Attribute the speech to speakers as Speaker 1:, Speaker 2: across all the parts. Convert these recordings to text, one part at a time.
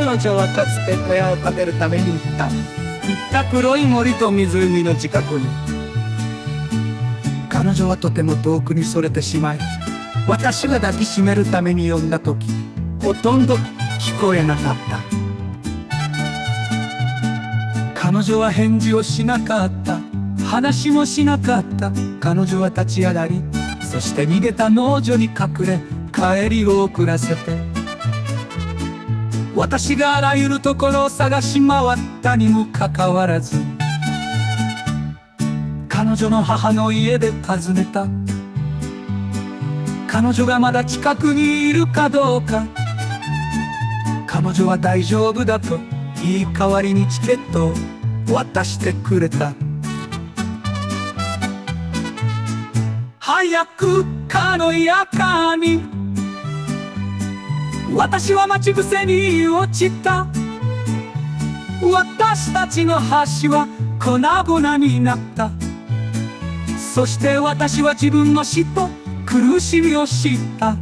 Speaker 1: 彼女はかつて小屋を建てるために行った。行った黒い森と湖の近くに。彼女はとても遠くにそれてしまい私が抱きしめるために呼んだ時ほとんど聞こえなかった。彼女は返事をしなかった。話もしなかった。彼女は立ち上がりそして逃げた農女に隠れ帰りを遅らせて私があらゆるところを探し回ったにもかかわらず彼女の母の家で尋ねた。彼女がまだ近くにいるかどうか。彼女は大丈夫だといい代わりにチケットを渡してくれた。早くかのやかに。私は待ち伏せに落ちた。私たちの橋は粉々になった。そして私は自分の死と苦しみを知った。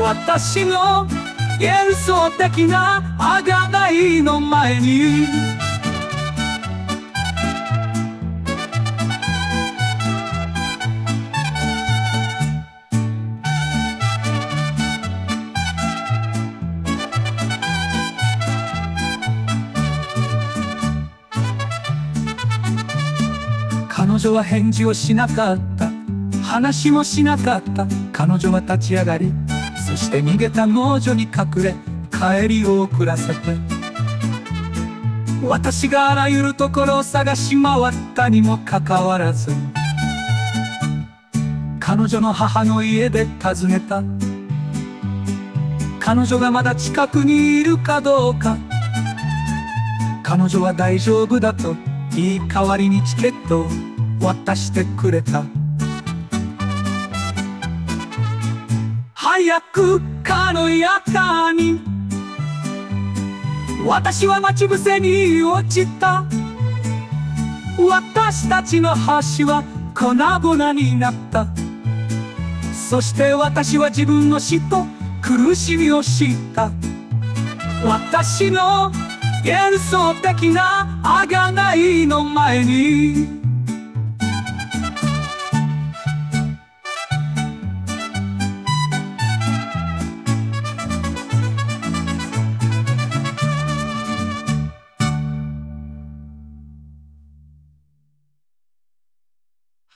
Speaker 1: 私の幻想的な贖いの前に女は返事をしなかった。話もしなかった。彼女は立ち上がりそして逃げた農女に隠れ帰りを遅らせて。私があらゆるところを探し回ったにもかかわらず彼女の母の家で尋ねた。彼女がまだ近くにいるかどうか。彼女は大丈夫だといい代わりにチケットを渡してくれた。早くかのやかに。私は待ち伏せに落ちた。私たちの橋は粉々になった。そして私は自分の死と苦しみを知った。私の幻想的な贖いの前に。